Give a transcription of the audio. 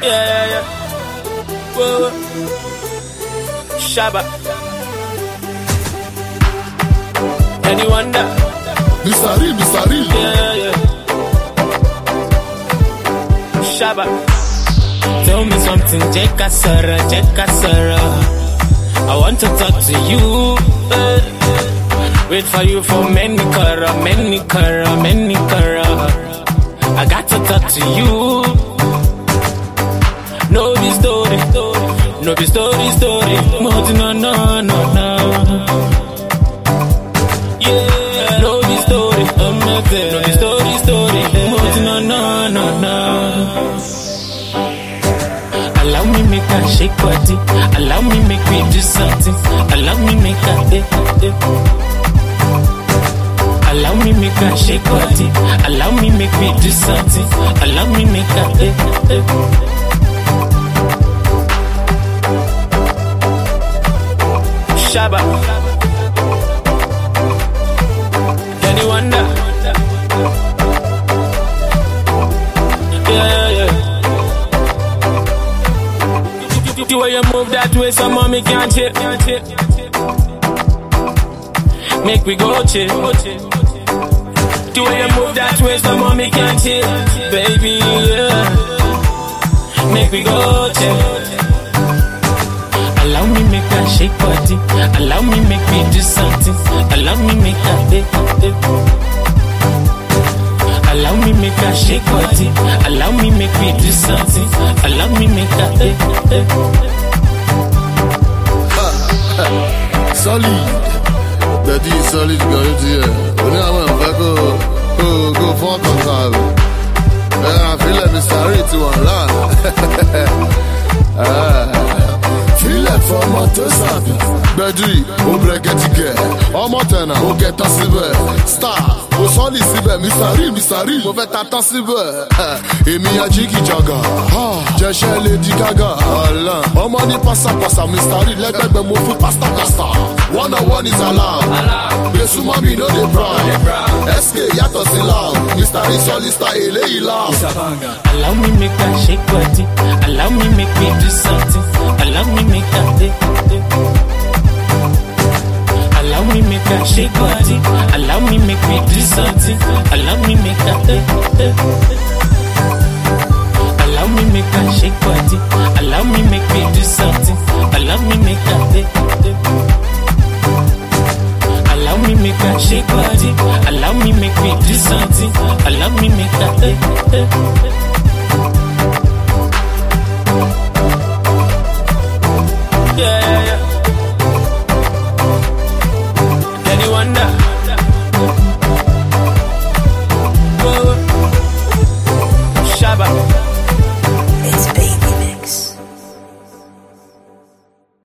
Yeah, yeah, yeah. Whoa, whoa. Shabba. Any wonder? Mr. Real, Mr. Real. Yeah, yeah. Shabba. Tell me something, Jeka Sarah, Jeka Sarah. I want to talk to you. Wait for you for many kara, many kara, many kara. I got to talk to you. No be story, no be story, story. But no, no, no, no. Yeah, no be story, I'm not there. No be story, story. But no, no, no, no. Allow me make a shake body. Allow me make me do something. Allow me make a eh, eh. Allow me make a shake body. Allow me make me do something. Allow me make a eh, eh. The way you move that way, some mommy can't hit. Make we go chill. The way you move that way, some mommy can't hit. Baby, yeah. Make we go chill. Allow me make a shake body. Allow me make me do something. Allow me make a eh, Allow me make a eh, eh. Solid. Daddy is solid gan yóò ti yẹ. Oní àwọn ìfẹ́ kó kó kó fún ọkàn kan rẹ̀. Ẹ àfilẹ̀ Mr. Ti wà fọmọ tó sàbí. Gbẹ̀dì, ó bẹ̀rẹ̀ gẹ̀tìgẹ̀. Ọmọ tẹ̀nà, ó tán síbẹ̀. Star, ó sọ́ọ̀lì síbẹ̀. Mr. Real, mo fẹ́ ta tán síbẹ̀. Èmi ajíkì jàgà. Jẹ̀ṣẹ́ Lady Gaga. Ọmọ ní pásápásá. Real lẹ́gbẹ̀gbẹ̀ mo fi pásítà pásítà. One on one is allowed. Mọ́ mi no dey proud. SK yàtọ̀ sí loud. Mr. Sọ́ọ̀lì star eléyìí loud. Allow me make a shake body. Allow me make me do something. Allow me make a eh, eh. Allow me make a shake body. Allow me make me do something. Allow me make a eh, eh. Allow me make me this something. Allow me make that. Eh.